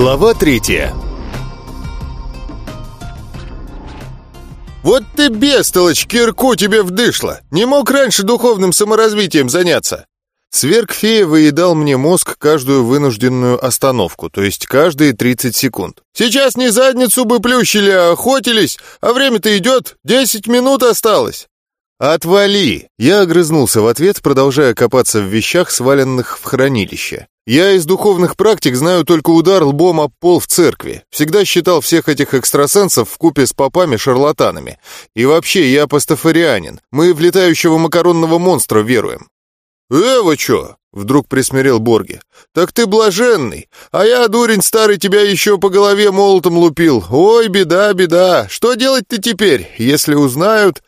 Глава третья «Вот ты бестолочь, кирку тебе вдышло! Не мог раньше духовным саморазвитием заняться!» Сверг-фея выедал мне мозг каждую вынужденную остановку, то есть каждые 30 секунд. «Сейчас не задницу бы плющили, а охотились, а время-то идет, 10 минут осталось!» «Отвали!» Я огрызнулся в ответ, продолжая копаться в вещах, сваленных в хранилище. Я из духовных практик знаю только удар лбом об пол в церкви. Всегда считал всех этих экстрасенсов в купе с попами шарлатанами. И вообще, я пастафарианин. Мы в летающего макаронного монстра веруем. «Э, чё?» — вдруг присмирел Борги. «Так ты блаженный, а я, дурень старый, тебя еще по голове молотом лупил. Ой, беда, беда. Что делать ты теперь, если узнают...»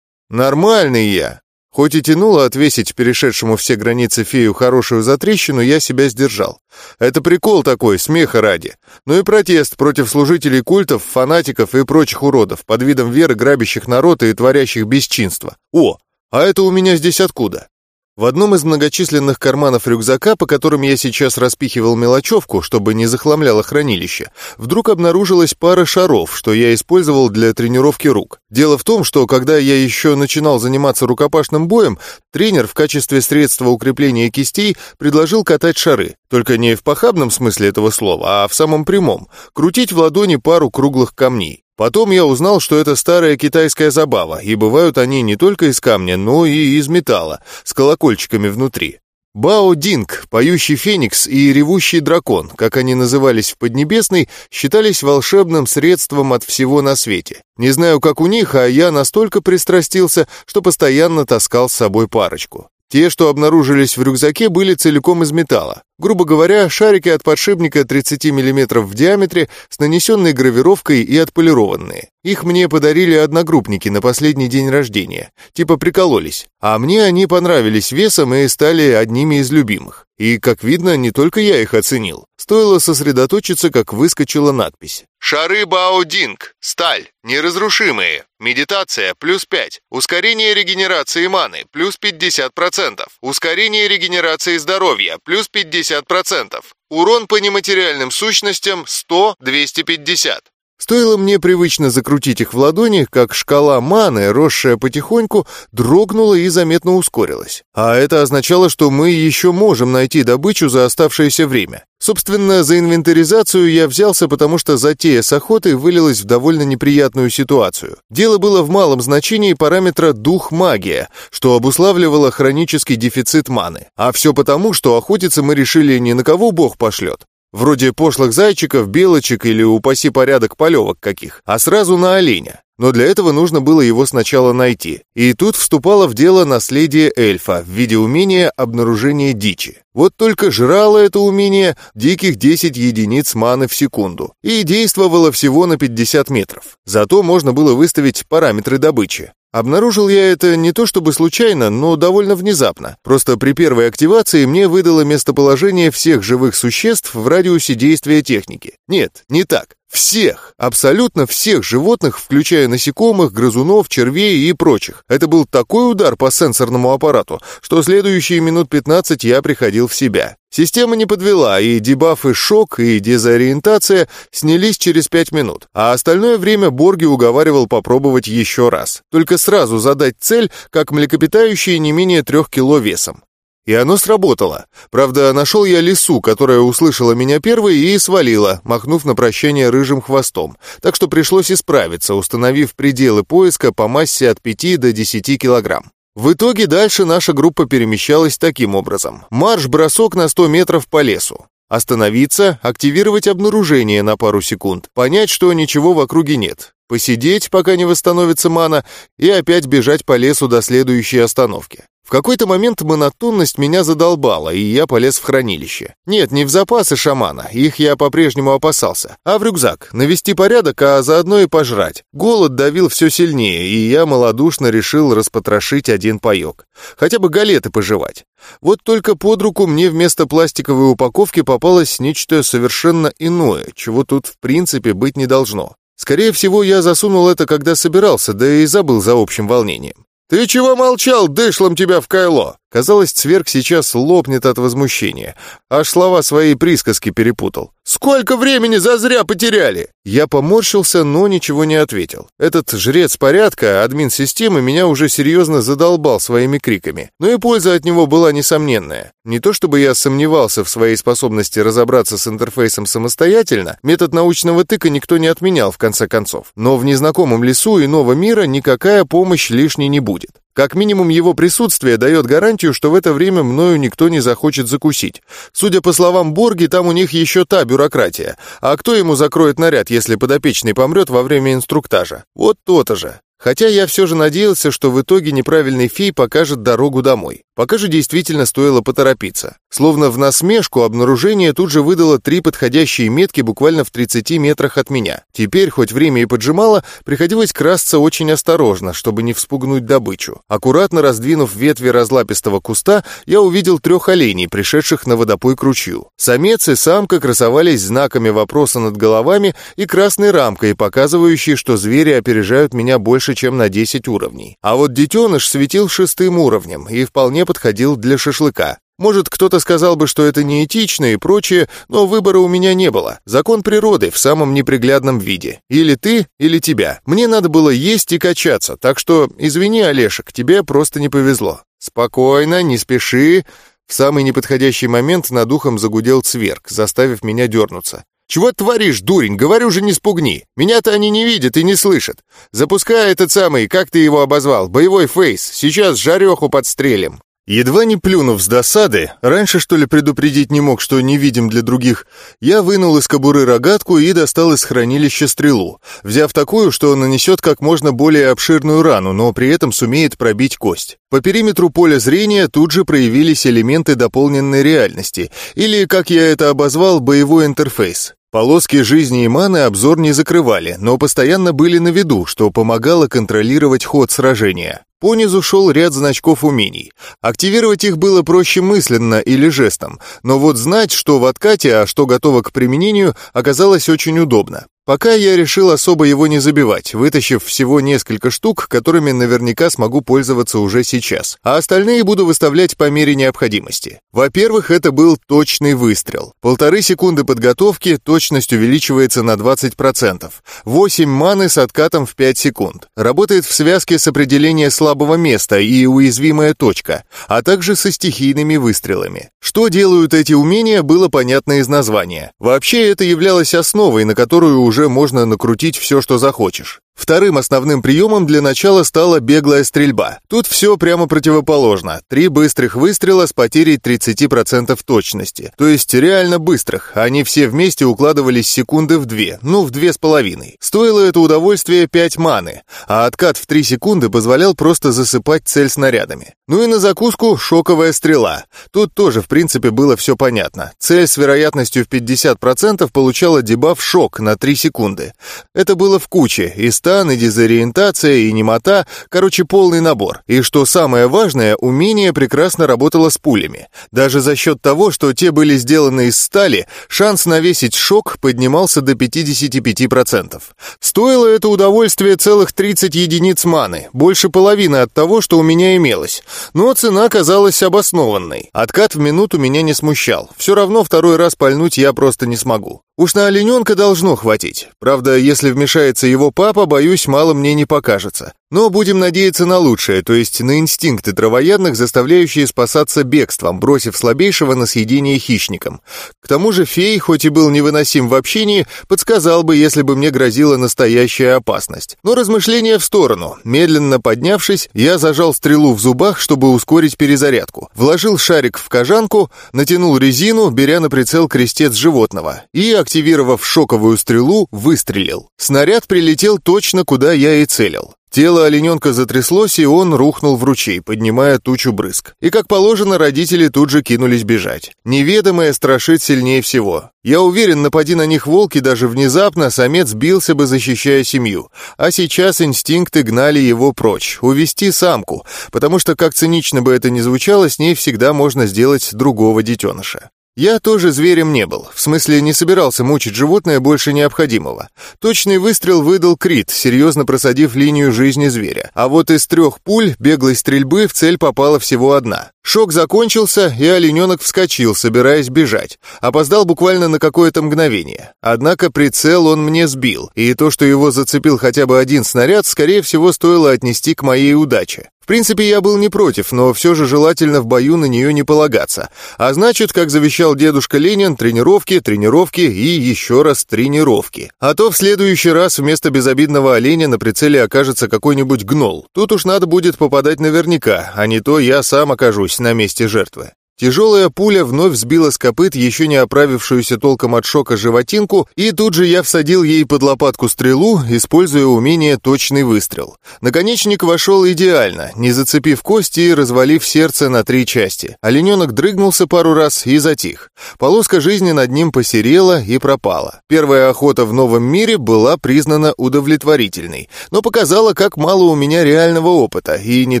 «Нормальный я. Хоть и тянуло отвесить перешедшему все границы фею хорошую затрещину, я себя сдержал. Это прикол такой, смеха ради. Ну и протест против служителей культов, фанатиков и прочих уродов, под видом веры грабящих народ и творящих бесчинство. О, а это у меня здесь откуда? В одном из многочисленных карманов рюкзака, по которым я сейчас распихивал мелочевку, чтобы не захламляло хранилище, вдруг обнаружилась пара шаров, что я использовал для тренировки рук. Дело в том, что когда я еще начинал заниматься рукопашным боем, тренер в качестве средства укрепления кистей предложил катать шары, только не в похабном смысле этого слова, а в самом прямом, крутить в ладони пару круглых камней. Потом я узнал, что это старая китайская забава, и бывают они не только из камня, но и из металла, с колокольчиками внутри. Бао Динг, поющий феникс и ревущий дракон, как они назывались в Поднебесной, считались волшебным средством от всего на свете. Не знаю, как у них, а я настолько пристрастился, что постоянно таскал с собой парочку. Те, что обнаружились в рюкзаке, были целиком из металла. Грубо говоря, шарики от подшипника 30 мм в диаметре с нанесенной гравировкой и отполированные. Их мне подарили одногруппники на последний день рождения. Типа прикололись. А мне они понравились весом и стали одними из любимых. И, как видно, не только я их оценил. Стоило сосредоточиться, как выскочила надпись. Шары Баодинг. Сталь. Неразрушимые. Медитация. Плюс 5. Ускорение регенерации маны. Плюс 50%. Ускорение регенерации здоровья. Плюс 50%. Урон по нематериальным сущностям 100-250. Стоило мне привычно закрутить их в ладони, как шкала маны, росшая потихоньку, дрогнула и заметно ускорилась. А это означало, что мы еще можем найти добычу за оставшееся время. Собственно, за инвентаризацию я взялся, потому что затея с охотой вылилась в довольно неприятную ситуацию. Дело было в малом значении параметра «дух-магия», что обуславливало хронический дефицит маны. А все потому, что охотиться мы решили не на кого бог пошлет, Вроде пошлых зайчиков, белочек или, упаси порядок, полевок каких, а сразу на оленя. Но для этого нужно было его сначала найти. И тут вступало в дело наследие эльфа в виде умения обнаружения дичи. Вот только жрало это умение диких 10 единиц маны в секунду и действовало всего на 50 метров. Зато можно было выставить параметры добычи. Обнаружил я это не то чтобы случайно, но довольно внезапно. Просто при первой активации мне выдало местоположение всех живых существ в радиусе действия техники. Нет, не так. Всех, абсолютно всех животных, включая насекомых, грызунов, червей и прочих. Это был такой удар по сенсорному аппарату, что следующие минут 15 я приходил в себя. Система не подвела, и дебафы «Шок» и «Дезориентация» снялись через 5 минут, а остальное время Борги уговаривал попробовать еще раз. Только сразу задать цель, как млекопитающие не менее трех кило весом. И оно сработало. Правда, нашел я лису, которая услышала меня первой и свалила, махнув на прощание рыжим хвостом. Так что пришлось исправиться, установив пределы поиска по массе от 5 до 10 килограмм. В итоге дальше наша группа перемещалась таким образом. Марш-бросок на 100 метров по лесу. Остановиться, активировать обнаружение на пару секунд, понять, что ничего в округе нет, посидеть, пока не восстановится мана, и опять бежать по лесу до следующей остановки. В какой-то момент монотонность меня задолбала, и я полез в хранилище. Нет, не в запасы шамана, их я по-прежнему опасался, а в рюкзак, навести порядок, а заодно и пожрать. Голод давил все сильнее, и я малодушно решил распотрошить один паек. Хотя бы галеты пожевать. Вот только под руку мне вместо пластиковой упаковки попалось нечто совершенно иное, чего тут в принципе быть не должно. Скорее всего, я засунул это, когда собирался, да и забыл за общим волнением. «Ты чего молчал, дышлом тебя в кайло?» Казалось, Цверк сейчас лопнет от возмущения. Аж слова своей присказки перепутал. Сколько времени зазря потеряли!» Я поморщился, но ничего не ответил. Этот жрец порядка, админ системы, меня уже серьезно задолбал своими криками. Но и польза от него была несомненная. Не то чтобы я сомневался в своей способности разобраться с интерфейсом самостоятельно, метод научного тыка никто не отменял в конце концов. Но в незнакомом лесу иного мира никакая помощь лишней не будет. Как минимум его присутствие дает гарантию, что в это время мною никто не захочет закусить. Судя по словам Борги, там у них еще та бюрократия. А кто ему закроет наряд, если подопечный помрет во время инструктажа? Вот то-то же. Хотя я все же надеялся, что в итоге неправильный фей покажет дорогу домой. Пока же действительно стоило поторопиться. Словно в насмешку обнаружение тут же выдало три подходящие метки буквально в 30 метрах от меня. Теперь, хоть время и поджимало, приходилось красться очень осторожно, чтобы не вспугнуть добычу. Аккуратно раздвинув ветви разлапистого куста, я увидел трех оленей, пришедших на водопой к ручью. Самец и самка красовались знаками вопроса над головами и красной рамкой, показывающей, что звери опережают меня больше, чем на 10 уровней. А вот детеныш светил шестым уровнем и вполне подходил для шашлыка. Может, кто-то сказал бы, что это неэтично и прочее, но выбора у меня не было. Закон природы в самом неприглядном виде. Или ты, или тебя. Мне надо было есть и качаться, так что, извини, Олешек, тебе просто не повезло. Спокойно, не спеши. В самый неподходящий момент над ухом загудел цверк, заставив меня дернуться. «Чего творишь, дурень? Говорю же, не спугни. Меня-то они не видят и не слышат. Запускай этот самый, как ты его обозвал, боевой фейс. Сейчас жареху подстрелим». Едва не плюнув с досады, раньше что ли предупредить не мог, что не видим для других, я вынул из кобуры рогатку и достал из хранилища стрелу, взяв такую, что нанесет как можно более обширную рану, но при этом сумеет пробить кость. По периметру поля зрения тут же проявились элементы дополненной реальности, или, как я это обозвал, боевой интерфейс. Полоски жизни и маны обзор не закрывали, но постоянно были на виду, что помогало контролировать ход сражения. По низу шел ряд значков умений. Активировать их было проще мысленно или жестом, но вот знать, что в откате, а что готово к применению, оказалось очень удобно. Пока я решил особо его не забивать, вытащив всего несколько штук, которыми наверняка смогу пользоваться уже сейчас, а остальные буду выставлять по мере необходимости. Во-первых, это был точный выстрел. Полторы секунды подготовки, точность увеличивается на 20%. 8 маны с откатом в 5 секунд. Работает в связке с определением слабого места и уязвимая точка, а также со стихийными выстрелами. Что делают эти умения, было понятно из названия. Вообще, это являлось основой, на которую уже можно накрутить все, что захочешь. Вторым основным приемом для начала стала беглая стрельба. Тут все прямо противоположно. Три быстрых выстрела с потерей 30% точности. То есть реально быстрых. Они все вместе укладывались секунды в две, ну в две с половиной. Стоило это удовольствие 5 маны, а откат в 3 секунды позволял просто засыпать цель снарядами. Ну и на закуску шоковая стрела. Тут тоже в принципе было все понятно. Цель с вероятностью в 50% получала дебаф шок на 3 секунды. Это было в куче, и стан, и дезориентация, и немота, короче, полный набор. И что самое важное, умение прекрасно работало с пулями. Даже за счет того, что те были сделаны из стали, шанс навесить шок поднимался до 55%. Стоило это удовольствие целых 30 единиц маны, больше половины от того, что у меня имелось. Но цена казалась обоснованной. Откат в минуту меня не смущал. Все равно второй раз пальнуть я просто не смогу. Уж на олененка должно хватить. Правда, если вмешается его папа, боюсь, мало мне не покажется. Но будем надеяться на лучшее, то есть на инстинкты травоядных, заставляющие спасаться бегством, бросив слабейшего на съедение хищникам. К тому же фей, хоть и был невыносим в общении, подсказал бы, если бы мне грозила настоящая опасность. Но размышления в сторону. Медленно поднявшись, я зажал стрелу в зубах, чтобы ускорить перезарядку. Вложил шарик в кожанку, натянул резину, беря на прицел крестец животного, и, активировав шоковую стрелу, выстрелил. Снаряд прилетел точно, куда я и целил. Тело олененка затряслось, и он рухнул в ручей, поднимая тучу брызг. И, как положено, родители тут же кинулись бежать. Неведомое страшит сильнее всего. Я уверен, напади на них волки даже внезапно, самец бился бы, защищая семью. А сейчас инстинкты гнали его прочь, увести самку, потому что, как цинично бы это ни звучало, с ней всегда можно сделать другого детеныша. Я тоже зверем не был, в смысле не собирался мучить животное больше необходимого. Точный выстрел выдал крит, серьезно просадив линию жизни зверя. А вот из трех пуль беглой стрельбы в цель попала всего одна. Шок закончился, и олененок вскочил, собираясь бежать. Опоздал буквально на какое-то мгновение. Однако прицел он мне сбил, и то, что его зацепил хотя бы один снаряд, скорее всего, стоило отнести к моей удаче. В принципе, я был не против, но все же желательно в бою на нее не полагаться. А значит, как завещал дедушка Ленин, тренировки, тренировки и еще раз тренировки. А то в следующий раз вместо безобидного оленя на прицеле окажется какой-нибудь гнол. Тут уж надо будет попадать наверняка, а не то я сам окажусь на месте жертвы. Тяжелая пуля вновь сбила с копыт еще не оправившуюся толком от шока животинку, и тут же я всадил ей под лопатку стрелу, используя умение точный выстрел. Наконечник вошел идеально, не зацепив кости и развалив сердце на три части. Олененок дрыгнулся пару раз и затих. Полоска жизни над ним посерела и пропала. Первая охота в новом мире была признана удовлетворительной, но показала, как мало у меня реального опыта, и не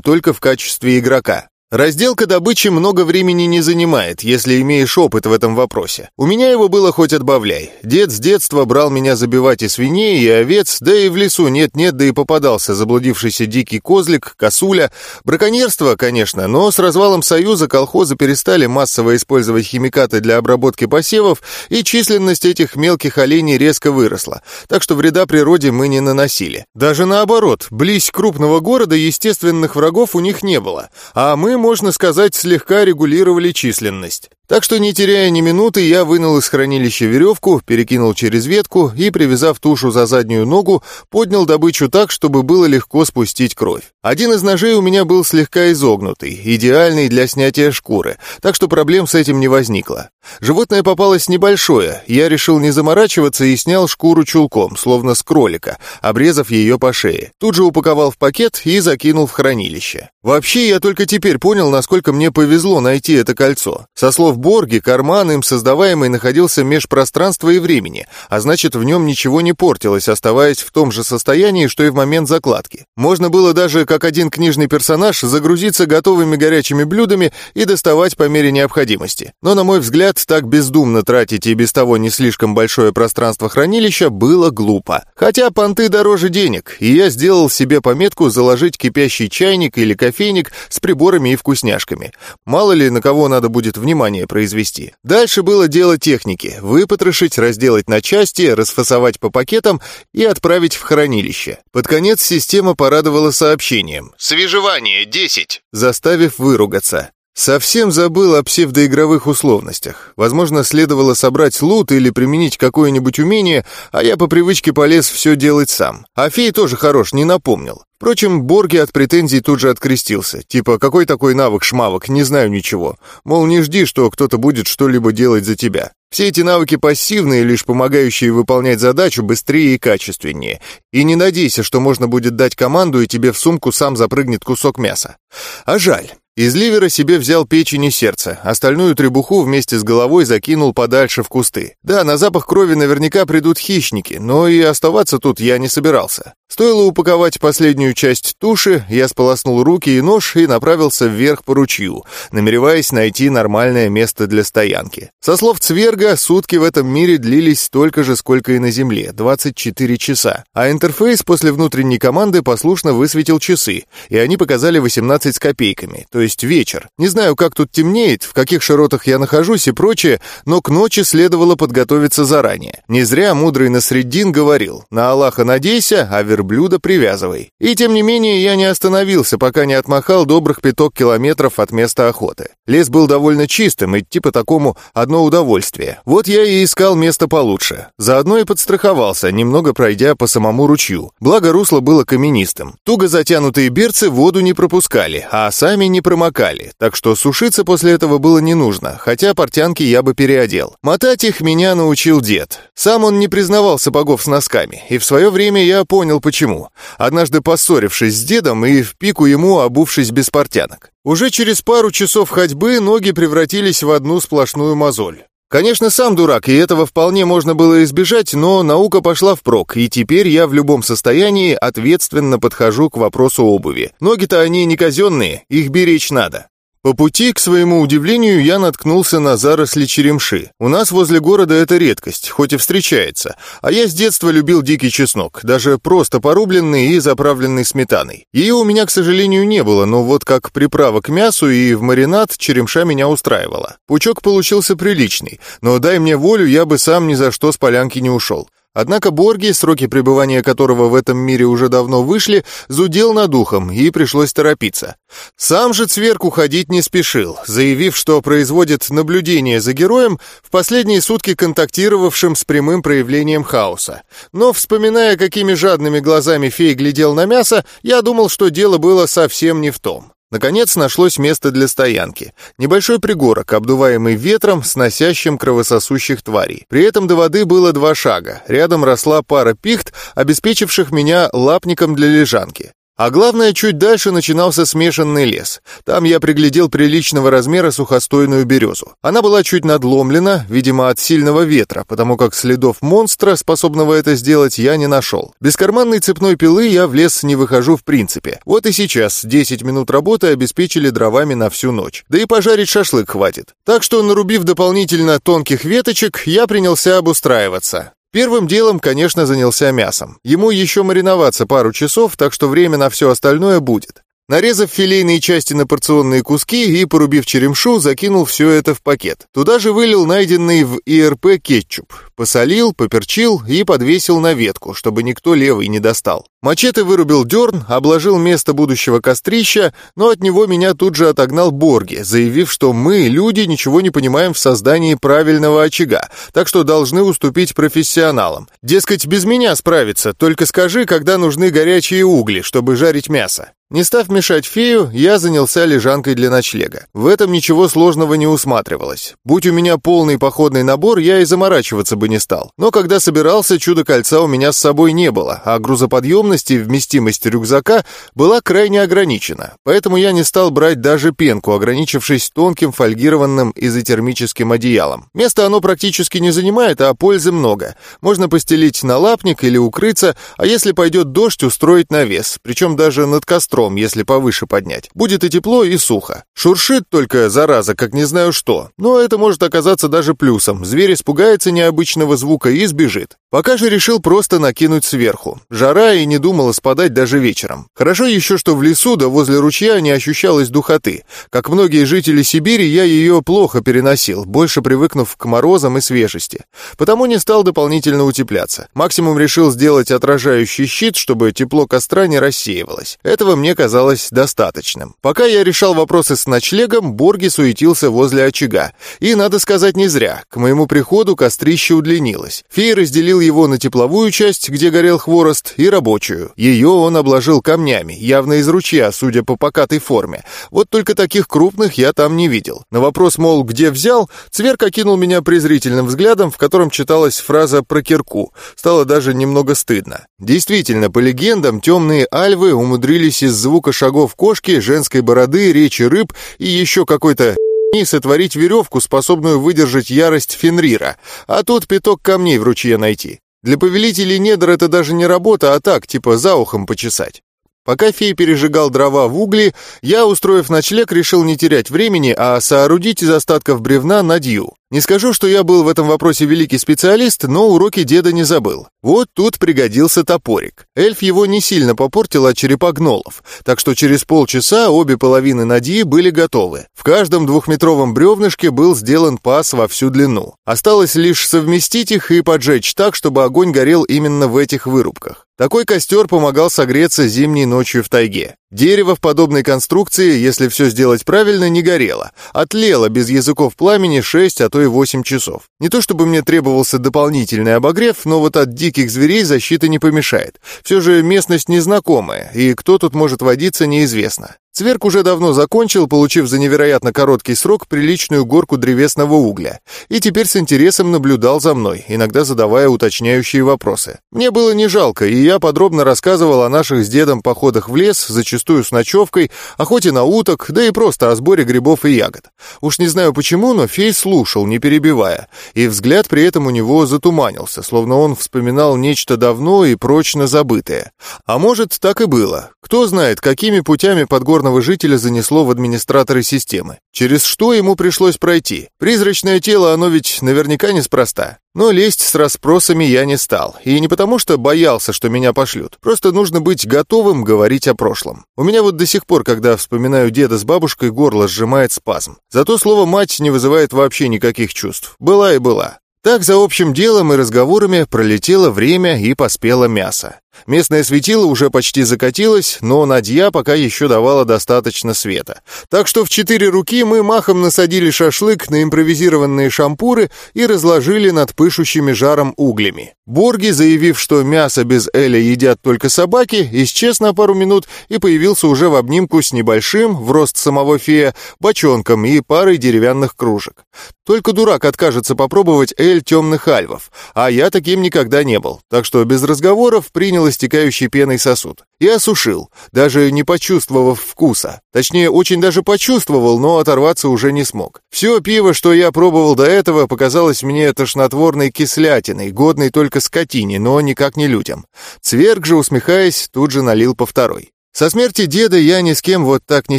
только в качестве игрока. Разделка добычи много времени не занимает, если имеешь опыт в этом вопросе. У меня его было хоть отбавляй. Дед с детства брал меня забивать и свиней, и овец, да и в лесу нет-нет, да и попадался заблудившийся дикий козлик, косуля. Браконьерство, конечно, но с развалом Союза колхозы перестали массово использовать химикаты для обработки посевов, и численность этих мелких оленей резко выросла, так что вреда природе мы не наносили. Даже наоборот, близ крупного города естественных врагов у них не было, а мы можно сказать, слегка регулировали численность. Так что, не теряя ни минуты, я вынул из хранилища веревку, перекинул через ветку и, привязав тушу за заднюю ногу, поднял добычу так, чтобы было легко спустить кровь. Один из ножей у меня был слегка изогнутый, идеальный для снятия шкуры, так что проблем с этим не возникло. Животное попалось небольшое, я решил не заморачиваться и снял шкуру чулком, словно с кролика, обрезав ее по шее. Тут же упаковал в пакет и закинул в хранилище. Вообще, я только теперь понял, насколько мне повезло найти это кольцо. Со слов в Борге карман им создаваемый находился меж пространства и времени, а значит в нем ничего не портилось, оставаясь в том же состоянии, что и в момент закладки. Можно было даже, как один книжный персонаж, загрузиться готовыми горячими блюдами и доставать по мере необходимости. Но, на мой взгляд, так бездумно тратить и без того не слишком большое пространство хранилища было глупо. Хотя понты дороже денег, и я сделал себе пометку заложить кипящий чайник или кофейник с приборами и вкусняшками. Мало ли, на кого надо будет внимание произвести. Дальше было дело техники. Выпотрошить, разделать на части, расфасовать по пакетам и отправить в хранилище. Под конец система порадовала сообщением. «Свежевание 10», заставив выругаться. Совсем забыл о псевдоигровых условностях. Возможно, следовало собрать лут или применить какое-нибудь умение, а я по привычке полез все делать сам. А фей тоже хорош, не напомнил. Впрочем, Борги от претензий тут же открестился. Типа, какой такой навык-шмавок, не знаю ничего. Мол, не жди, что кто-то будет что-либо делать за тебя. Все эти навыки пассивные, лишь помогающие выполнять задачу быстрее и качественнее. И не надейся, что можно будет дать команду, и тебе в сумку сам запрыгнет кусок мяса. А жаль. Из ливера себе взял печень и сердце, остальную требуху вместе с головой закинул подальше в кусты. Да, на запах крови наверняка придут хищники, но и оставаться тут я не собирался. Стоило упаковать последнюю часть туши, я сполоснул руки и нож и направился вверх по ручью, намереваясь найти нормальное место для стоянки. Со слов Цверга, сутки в этом мире длились столько же, сколько и на Земле — 24 часа. А интерфейс после внутренней команды послушно высветил часы, и они показали 18 с копейками, то есть вечер. Не знаю, как тут темнеет, в каких широтах я нахожусь и прочее, но к ночи следовало подготовиться заранее. Не зря мудрый Насреддин говорил «На Аллаха надейся, а верблюда привязывай». И тем не менее я не остановился, пока не отмахал добрых пяток километров от места охоты. Лес был довольно чистым, идти по такому одно удовольствие. Вот я и искал место получше. Заодно и подстраховался, немного пройдя по самому ручью. Благо русло было каменистым. Туго затянутые берцы воду не пропускали, а сами не промокали, так что сушиться после этого было не нужно, хотя портянки я бы переодел. Мотать их меня научил дед. Сам он не признавал сапогов с носками, и в свое время я понял почему. Однажды поссорившись с дедом и в пику ему обувшись без портянок. Уже через пару часов ходьбы ноги превратились в одну сплошную мозоль. Конечно, сам дурак, и этого вполне можно было избежать, но наука пошла впрок, и теперь я в любом состоянии ответственно подхожу к вопросу обуви. Ноги-то они не казенные, их беречь надо. По пути, к своему удивлению, я наткнулся на заросли черемши. У нас возле города это редкость, хоть и встречается. А я с детства любил дикий чеснок, даже просто порубленный и заправленный сметаной. Ее у меня, к сожалению, не было, но вот как приправа к мясу и в маринад черемша меня устраивала. Пучок получился приличный, но дай мне волю, я бы сам ни за что с полянки не ушел. Однако Борги, сроки пребывания которого в этом мире уже давно вышли, зудел над ухом, и пришлось торопиться. Сам же Цверк уходить не спешил, заявив, что производит наблюдение за героем, в последние сутки контактировавшим с прямым проявлением хаоса. Но, вспоминая, какими жадными глазами фей глядел на мясо, я думал, что дело было совсем не в том. Наконец нашлось место для стоянки. Небольшой пригорок, обдуваемый ветром, сносящим кровососущих тварей. При этом до воды было два шага. Рядом росла пара пихт, обеспечивших меня лапником для лежанки. А главное, чуть дальше начинался смешанный лес. Там я приглядел приличного размера сухостойную березу. Она была чуть надломлена, видимо, от сильного ветра, потому как следов монстра, способного это сделать, я не нашел. Без карманной цепной пилы я в лес не выхожу в принципе. Вот и сейчас 10 минут работы обеспечили дровами на всю ночь. Да и пожарить шашлык хватит. Так что, нарубив дополнительно тонких веточек, я принялся обустраиваться. Первым делом, конечно, занялся мясом. Ему еще мариноваться пару часов, так что время на все остальное будет. Нарезав филейные части на порционные куски и, порубив черемшу, закинул все это в пакет. Туда же вылил найденный в ИРП кетчуп. Посолил, поперчил и подвесил на ветку, чтобы никто левый не достал. Мачете вырубил дерн, обложил место будущего кострища, но от него меня тут же отогнал Борги, заявив, что мы, люди, ничего не понимаем в создании правильного очага, так что должны уступить профессионалам. Дескать, без меня справиться, только скажи, когда нужны горячие угли, чтобы жарить мясо. Не став мешать фею, я занялся лежанкой для ночлега. В этом ничего сложного не усматривалось. Будь у меня полный походный набор, я и заморачиваться бы не стал. Но когда собирался, чудо-кольца у меня с собой не было, а грузоподъемность и вместимость рюкзака была крайне ограничена. Поэтому я не стал брать даже пенку, ограничившись тонким фольгированным изотермическим одеялом. Место оно практически не занимает, а пользы много. Можно постелить на лапник или укрыться, а если пойдет дождь, устроить навес, причем даже над костром костром, если повыше поднять. Будет и тепло, и сухо. Шуршит только, зараза, как не знаю что. Но это может оказаться даже плюсом. Зверь испугается необычного звука и сбежит. Пока же решил просто накинуть сверху. Жара и не думала спадать даже вечером. Хорошо еще, что в лесу да возле ручья не ощущалось духоты. Как многие жители Сибири, я ее плохо переносил, больше привыкнув к морозам и свежести. Потому не стал дополнительно утепляться. Максимум решил сделать отражающий щит, чтобы тепло костра не рассеивалось. Этого мне мне казалось достаточным. Пока я решал вопросы с ночлегом, Борги суетился возле очага. И, надо сказать, не зря. К моему приходу кострище удлинилось. Фей разделил его на тепловую часть, где горел хворост, и рабочую. Ее он обложил камнями, явно из ручья, судя по покатой форме. Вот только таких крупных я там не видел. На вопрос, мол, где взял, Цверк окинул меня презрительным взглядом, в котором читалась фраза про кирку. Стало даже немного стыдно. Действительно, по легендам, темные альвы умудрились из звука шагов кошки, женской бороды, речи рыб и еще какой-то и сотворить веревку, способную выдержать ярость Фенрира, а тут пяток камней в ручье найти. Для повелителей недр это даже не работа, а так, типа за ухом почесать. Пока фей пережигал дрова в угли, я, устроив ночлег, решил не терять времени, а соорудить из остатков бревна надью. Не скажу, что я был в этом вопросе великий специалист, но уроки деда не забыл. Вот тут пригодился топорик. Эльф его не сильно попортил от черепа гнолов, так что через полчаса обе половины надьи были готовы. В каждом двухметровом бревнышке был сделан паз во всю длину. Осталось лишь совместить их и поджечь так, чтобы огонь горел именно в этих вырубках. Такой костер помогал согреться зимней ночью в тайге. Дерево в подобной конструкции, если все сделать правильно, не горело. Отлело без языков пламени 6, а то и 8 часов. Не то чтобы мне требовался дополнительный обогрев, но вот от диких зверей защита не помешает. Все же местность незнакомая, и кто тут может водиться, неизвестно. Цверк уже давно закончил, получив за невероятно короткий срок приличную горку древесного угля, и теперь с интересом наблюдал за мной, иногда задавая уточняющие вопросы. Мне было не жалко, и я подробно рассказывал о наших с дедом походах в лес, зачастую с ночевкой, охоте на уток, да и просто о сборе грибов и ягод. Уж не знаю почему, но фей слушал, не перебивая, и взгляд при этом у него затуманился, словно он вспоминал нечто давно и прочно забытое. А может, так и было. Кто знает, какими путями подгорные планетарного жителя занесло в администраторы системы. Через что ему пришлось пройти? Призрачное тело, оно ведь наверняка неспроста. Но лезть с расспросами я не стал. И не потому, что боялся, что меня пошлют. Просто нужно быть готовым говорить о прошлом. У меня вот до сих пор, когда вспоминаю деда с бабушкой, горло сжимает спазм. Зато слово «мать» не вызывает вообще никаких чувств. Была и была. Так за общим делом и разговорами пролетело время и поспело мясо. Местное светило уже почти закатилось, но Надья пока еще давала достаточно света. Так что в четыре руки мы махом насадили шашлык на импровизированные шампуры и разложили над пышущими жаром углями. Борги, заявив, что мясо без Эля едят только собаки, исчез на пару минут и появился уже в обнимку с небольшим, в рост самого фея, бочонком и парой деревянных кружек. Только дурак откажется попробовать Эль темных альвов, а я таким никогда не был, так что без разговоров принял наполнил истекающий пеной сосуд. И осушил, даже не почувствовав вкуса. Точнее, очень даже почувствовал, но оторваться уже не смог. Все пиво, что я пробовал до этого, показалось мне тошнотворной кислятиной, годной только скотине, но никак не людям. Цверг же, усмехаясь, тут же налил по второй. Со смерти деда я ни с кем вот так не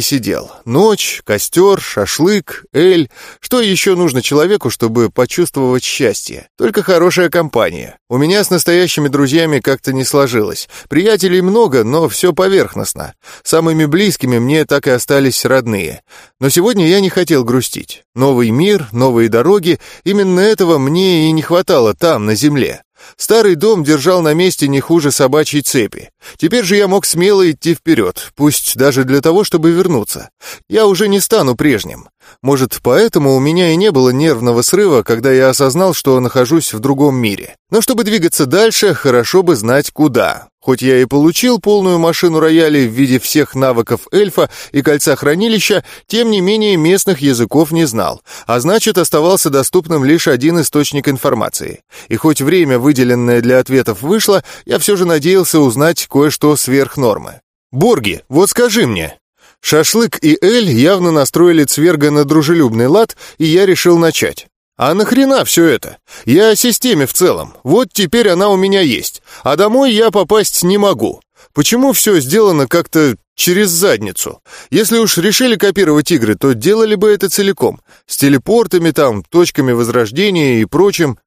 сидел. Ночь, костер, шашлык, эль. Что еще нужно человеку, чтобы почувствовать счастье? Только хорошая компания. У меня с настоящими друзьями как-то не сложилось. Приятелей много, но все поверхностно. Самыми близкими мне так и остались родные. Но сегодня я не хотел грустить. Новый мир, новые дороги. Именно этого мне и не хватало там, на земле. Старый дом держал на месте не хуже собачьей цепи. Теперь же я мог смело идти вперед, пусть даже для того, чтобы вернуться. Я уже не стану прежним. Может, поэтому у меня и не было нервного срыва, когда я осознал, что нахожусь в другом мире. Но чтобы двигаться дальше, хорошо бы знать куда. Хоть я и получил полную машину роялей в виде всех навыков эльфа и кольца хранилища, тем не менее местных языков не знал, а значит оставался доступным лишь один источник информации. И хоть время, выделенное для ответов, вышло, я все же надеялся узнать кое-что сверх нормы. «Борги, вот скажи мне». Шашлык и Эль явно настроили Цверга на дружелюбный лад, и я решил начать. А нахрена все это? Я о системе в целом. Вот теперь она у меня есть. А домой я попасть не могу. Почему все сделано как-то через задницу? Если уж решили копировать игры, то делали бы это целиком. С телепортами там, точками возрождения и прочим.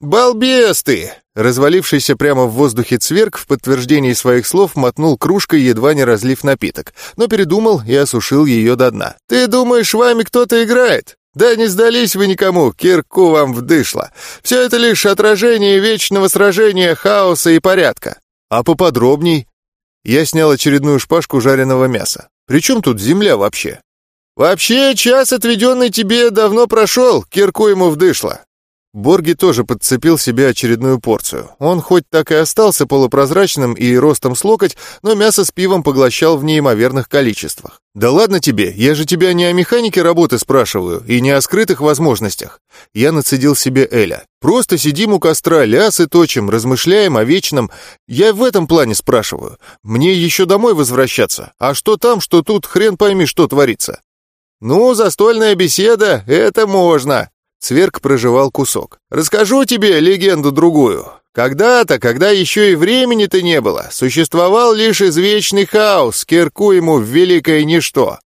«Балбес ты!» Развалившийся прямо в воздухе цверк в подтверждении своих слов мотнул кружкой, едва не разлив напиток, но передумал и осушил ее до дна. «Ты думаешь, вами кто-то играет? Да не сдались вы никому, кирку вам вдышло. Все это лишь отражение вечного сражения хаоса и порядка. А поподробней? Я снял очередную шпажку жареного мяса. Причем тут земля вообще? Вообще, час, отведенный тебе, давно прошел, кирку ему вдышло. Борги тоже подцепил себе очередную порцию. Он хоть так и остался полупрозрачным и ростом с локоть, но мясо с пивом поглощал в неимоверных количествах. «Да ладно тебе, я же тебя не о механике работы спрашиваю и не о скрытых возможностях». Я нацедил себе Эля. «Просто сидим у костра, лясы точим, размышляем о вечном. Я в этом плане спрашиваю. Мне еще домой возвращаться. А что там, что тут, хрен пойми, что творится». «Ну, застольная беседа, это можно», Цверк проживал кусок. «Расскажу тебе легенду другую. Когда-то, когда еще и времени-то не было, существовал лишь извечный хаос, кирку ему в великое ничто.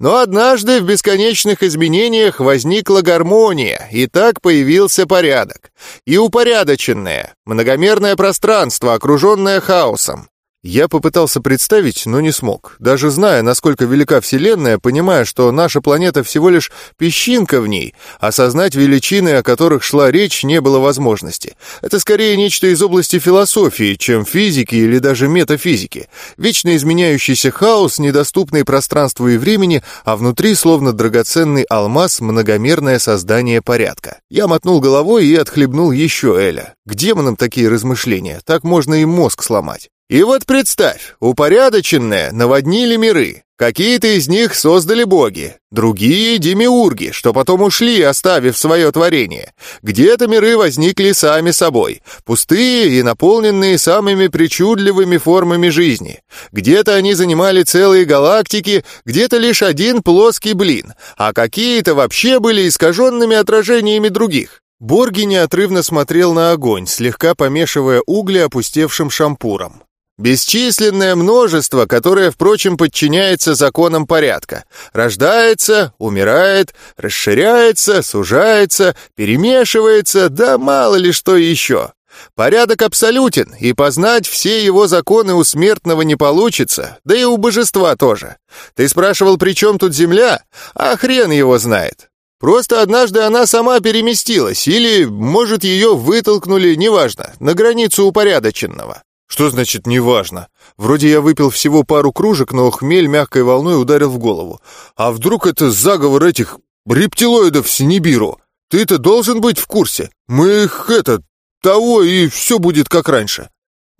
Но однажды в бесконечных изменениях возникла гармония, и так появился порядок. И упорядоченное, многомерное пространство, окруженное хаосом. Я попытался представить, но не смог. Даже зная, насколько велика Вселенная, понимая, что наша планета всего лишь песчинка в ней, осознать величины, о которых шла речь, не было возможности. Это скорее нечто из области философии, чем физики или даже метафизики. Вечно изменяющийся хаос, недоступный пространству и времени, а внутри, словно драгоценный алмаз, многомерное создание порядка. Я мотнул головой и отхлебнул еще Эля. К демонам такие размышления, так можно и мозг сломать. И вот представь, упорядоченные наводнили миры. Какие-то из них создали боги, другие — демиурги, что потом ушли, оставив свое творение. Где-то миры возникли сами собой, пустые и наполненные самыми причудливыми формами жизни. Где-то они занимали целые галактики, где-то лишь один плоский блин, а какие-то вообще были искаженными отражениями других. Борги неотрывно смотрел на огонь, слегка помешивая угли опустевшим шампуром. Бесчисленное множество, которое, впрочем, подчиняется законам порядка. Рождается, умирает, расширяется, сужается, перемешивается, да мало ли что еще. Порядок абсолютен, и познать все его законы у смертного не получится, да и у божества тоже. Ты спрашивал, при чем тут земля? А хрен его знает. Просто однажды она сама переместилась, или, может, ее вытолкнули, неважно, на границу упорядоченного. Что значит «неважно»? Вроде я выпил всего пару кружек, но хмель мягкой волной ударил в голову. А вдруг это заговор этих рептилоидов с Нибиру? Ты-то должен быть в курсе. Мы их, это, того, и все будет как раньше.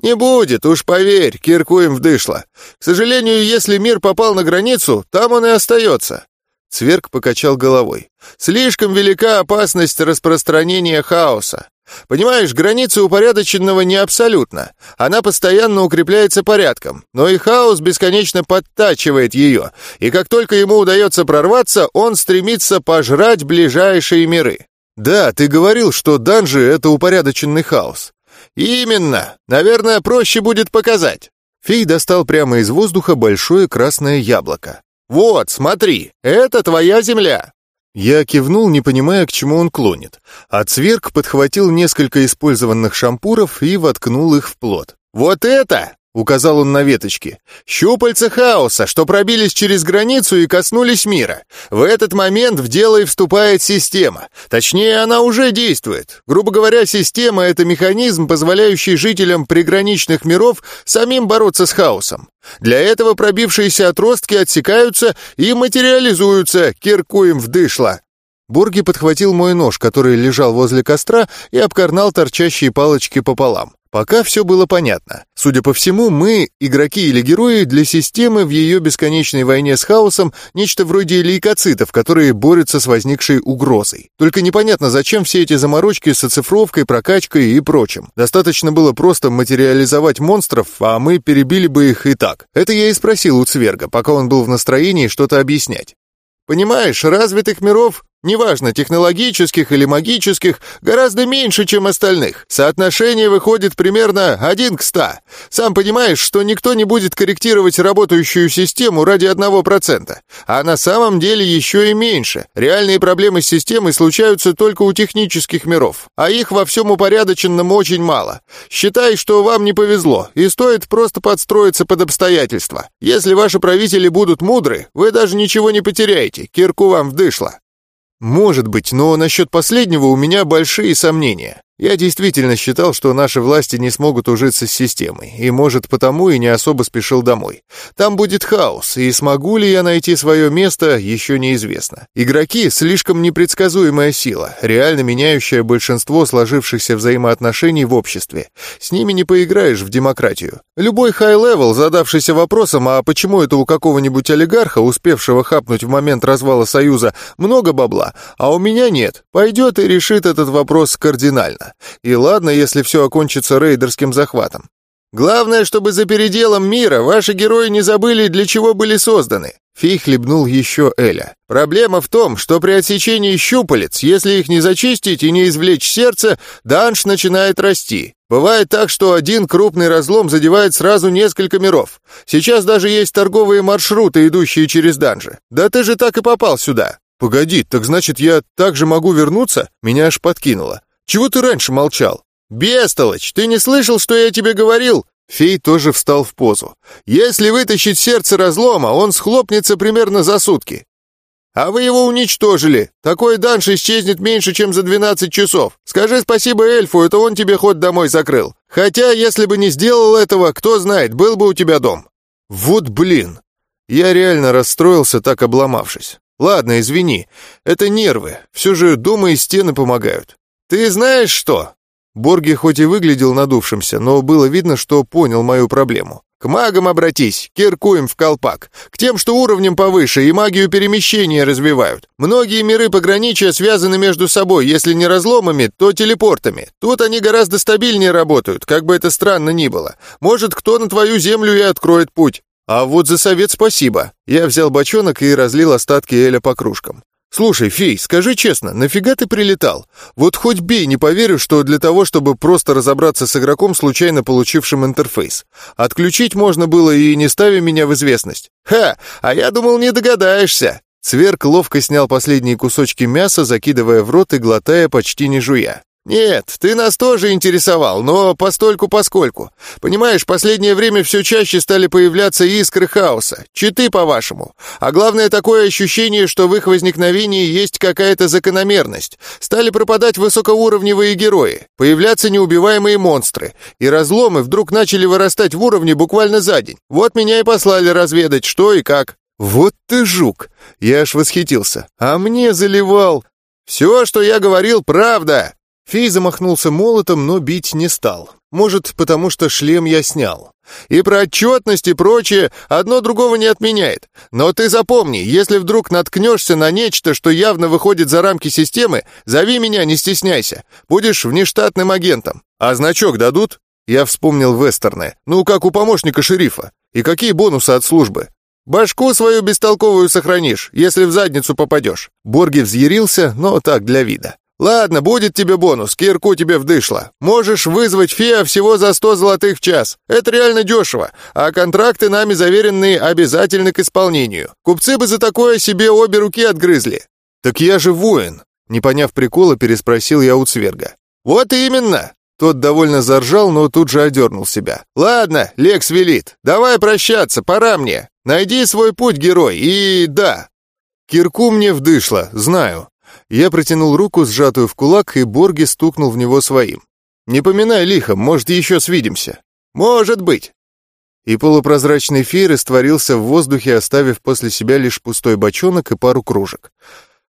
Не будет, уж поверь, киркуем вдышло. К сожалению, если мир попал на границу, там он и остается. Цверк покачал головой. Слишком велика опасность распространения хаоса. Понимаешь, граница упорядоченного не абсолютно. Она постоянно укрепляется порядком, но и хаос бесконечно подтачивает ее, и как только ему удается прорваться, он стремится пожрать ближайшие миры. Да, ты говорил, что данжи — это упорядоченный хаос. Именно. Наверное, проще будет показать. Фей достал прямо из воздуха большое красное яблоко. «Вот, смотри, это твоя земля. Я кивнул, не понимая, к чему он клонит, а Цверк подхватил несколько использованных шампуров и воткнул их в плод. «Вот это!» — указал он на веточки. «Щупальца хаоса, что пробились через границу и коснулись мира. В этот момент в дело и вступает система. Точнее, она уже действует. Грубо говоря, система — это механизм, позволяющий жителям приграничных миров самим бороться с хаосом. Для этого пробившиеся отростки отсекаются и материализуются, киркуем в дышло. Борги подхватил мой нож, который лежал возле костра, и обкорнал торчащие палочки пополам. Пока все было понятно. Судя по всему, мы, игроки или герои, для системы в ее бесконечной войне с хаосом нечто вроде лейкоцитов, которые борются с возникшей угрозой. Только непонятно, зачем все эти заморочки с оцифровкой, прокачкой и прочим. Достаточно было просто материализовать монстров, а мы перебили бы их и так. Это я и спросил у Цверга, пока он был в настроении что-то объяснять. Понимаешь, развитых миров неважно, технологических или магических, гораздо меньше, чем остальных. Соотношение выходит примерно один к ста. Сам понимаешь, что никто не будет корректировать работающую систему ради одного процента. А на самом деле еще и меньше. Реальные проблемы с системой случаются только у технических миров, а их во всем упорядоченном очень мало. Считай, что вам не повезло, и стоит просто подстроиться под обстоятельства. Если ваши правители будут мудры, вы даже ничего не потеряете, кирку вам вдышло. Может быть, но насчет последнего у меня большие сомнения. Я действительно считал, что наши власти не смогут ужиться с системой, и, может, потому и не особо спешил домой. Там будет хаос, и смогу ли я найти свое место, еще неизвестно. Игроки — слишком непредсказуемая сила, реально меняющая большинство сложившихся взаимоотношений в обществе. С ними не поиграешь в демократию. Любой high-level, задавшийся вопросом, а почему это у какого-нибудь олигарха, успевшего хапнуть в момент развала Союза, много бабла, а у меня нет, пойдет и решит этот вопрос кардинально. И ладно, если все окончится рейдерским захватом. Главное, чтобы за переделом мира ваши герои не забыли, для чего были созданы. Фей хлебнул еще Эля. Проблема в том, что при отсечении щупалец, если их не зачистить и не извлечь сердце, данж начинает расти. Бывает так, что один крупный разлом задевает сразу несколько миров. Сейчас даже есть торговые маршруты, идущие через данжи. Да ты же так и попал сюда. Погоди, так значит я также могу вернуться? Меня аж подкинуло. Чего ты раньше молчал? Бестолочь, ты не слышал, что я тебе говорил? Фей тоже встал в позу. Если вытащить сердце разлома, он схлопнется примерно за сутки. А вы его уничтожили. Такой данж исчезнет меньше, чем за 12 часов. Скажи спасибо эльфу, это он тебе ход домой закрыл. Хотя, если бы не сделал этого, кто знает, был бы у тебя дом. Вот блин. Я реально расстроился, так обломавшись. Ладно, извини. Это нервы. Все же дома и стены помогают. «Ты знаешь что?» Борги хоть и выглядел надувшимся, но было видно, что понял мою проблему. «К магам обратись, киркуем в колпак. К тем, что уровнем повыше и магию перемещения развивают. Многие миры пограничия связаны между собой, если не разломами, то телепортами. Тут они гораздо стабильнее работают, как бы это странно ни было. Может, кто на твою землю и откроет путь. А вот за совет спасибо. Я взял бочонок и разлил остатки Эля по кружкам. «Слушай, Фей, скажи честно, нафига ты прилетал? Вот хоть бей, не поверю, что для того, чтобы просто разобраться с игроком, случайно получившим интерфейс. Отключить можно было и не ставя меня в известность». «Ха, а я думал, не догадаешься». Цверк ловко снял последние кусочки мяса, закидывая в рот и глотая, почти не жуя. «Нет, ты нас тоже интересовал, но постольку-поскольку. Понимаешь, последнее время все чаще стали появляться искры хаоса, читы, по-вашему. А главное, такое ощущение, что в их возникновении есть какая-то закономерность. Стали пропадать высокоуровневые герои, появляться неубиваемые монстры, и разломы вдруг начали вырастать в уровне буквально за день. Вот меня и послали разведать, что и как». «Вот ты жук!» Я аж восхитился. «А мне заливал!» «Все, что я говорил, правда!» Фей замахнулся молотом, но бить не стал. Может, потому что шлем я снял. И про отчетность и прочее одно другого не отменяет. Но ты запомни, если вдруг наткнешься на нечто, что явно выходит за рамки системы, зови меня, не стесняйся. Будешь внештатным агентом. А значок дадут? Я вспомнил вестерны. Ну, как у помощника шерифа. И какие бонусы от службы? Башку свою бестолковую сохранишь, если в задницу попадешь. Борги взъярился, но так для вида. «Ладно, будет тебе бонус, кирку тебе вдышло. Можешь вызвать фея всего за сто золотых в час. Это реально дешево, а контракты нами заверенные обязательны к исполнению. Купцы бы за такое себе обе руки отгрызли». «Так я же воин», — не поняв прикола, переспросил я у Цверга. «Вот именно!» Тот довольно заржал, но тут же одернул себя. «Ладно, Лекс велит. Давай прощаться, пора мне. Найди свой путь, герой, и да». «Кирку мне вдышло, знаю. Я протянул руку, сжатую в кулак, и Борги стукнул в него своим. «Не поминай лихо, может, еще свидимся». «Может быть». И полупрозрачный фей растворился в воздухе, оставив после себя лишь пустой бочонок и пару кружек.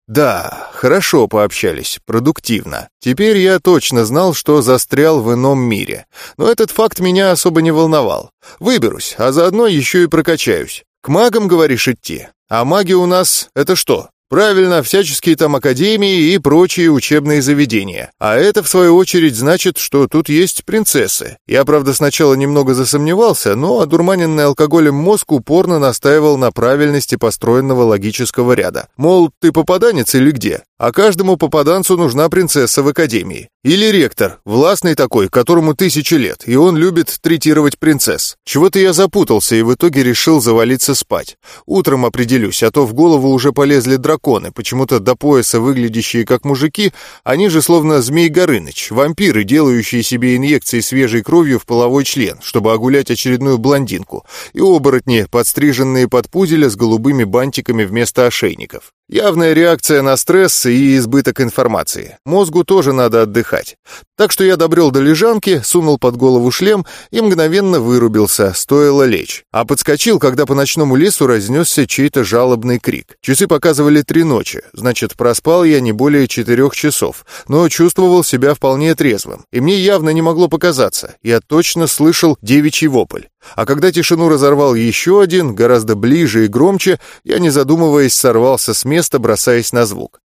Да, хорошо пообщались, продуктивно. Теперь я точно знал, что застрял в ином мире. Но этот факт меня особо не волновал. Выберусь, а заодно еще и прокачаюсь. К магам, говоришь, идти? А маги у нас — это что? Правильно, всяческие там академии и прочие учебные заведения. А это, в свою очередь, значит, что тут есть принцессы. Я, правда, сначала немного засомневался, но одурманенный алкоголем мозг упорно настаивал на правильности построенного логического ряда. Мол, ты попаданец или где? А каждому попаданцу нужна принцесса в академии. Или ректор, властный такой, которому тысячи лет, и он любит третировать принцесс. Чего-то я запутался и в итоге решил завалиться спать. Утром определюсь, а то в голову уже полезли драконы, почему-то до пояса выглядящие как мужики, они же словно Змей Горыныч, вампиры, делающие себе инъекции свежей кровью в половой член, чтобы огулять очередную блондинку, и оборотни, подстриженные под пуделя с голубыми бантиками вместо ошейников. Явная реакция на стресс и избыток информации. Мозгу тоже надо отдыхать. Так что я добрел до лежанки, сунул под голову шлем и мгновенно вырубился, стоило лечь. А подскочил, когда по ночному лесу разнесся чей-то жалобный крик. Часы показывали три ночи, значит, проспал я не более четырех часов, но чувствовал себя вполне трезвым. И мне явно не могло показаться, я точно слышал девичий вопль. А когда тишину разорвал еще один, гораздо ближе и громче, я, не задумываясь, сорвался с места, бросаясь на звук.